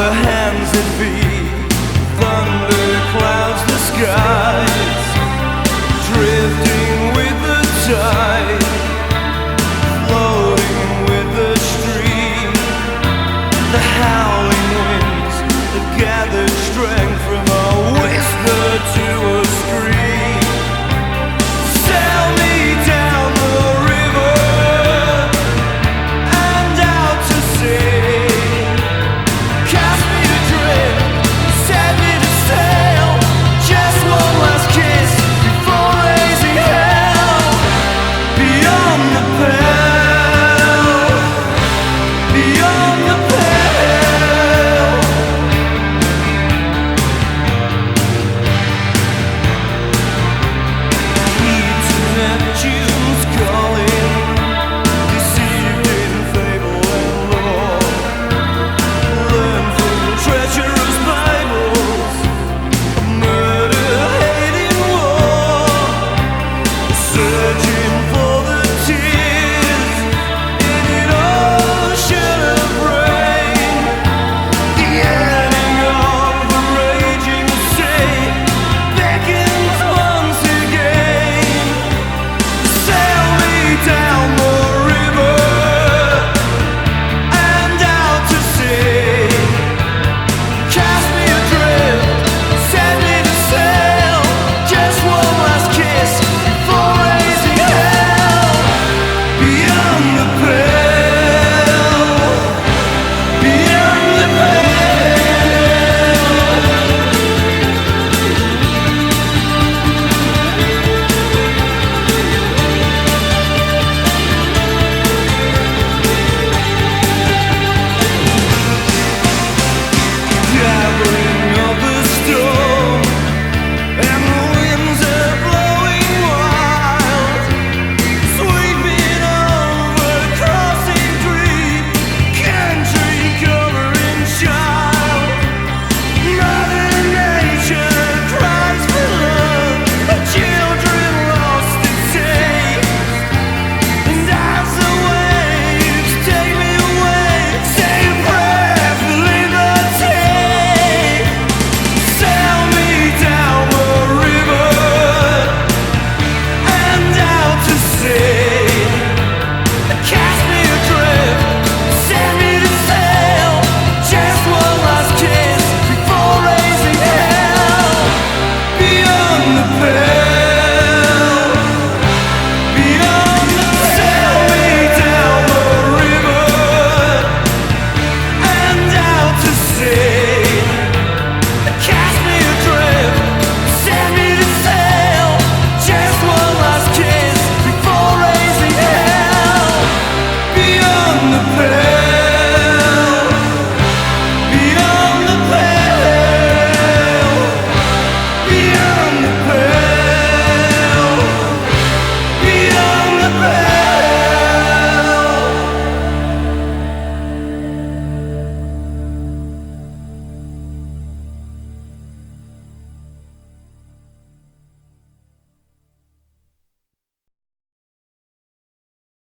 the hands that feed, thunder clouds the sky.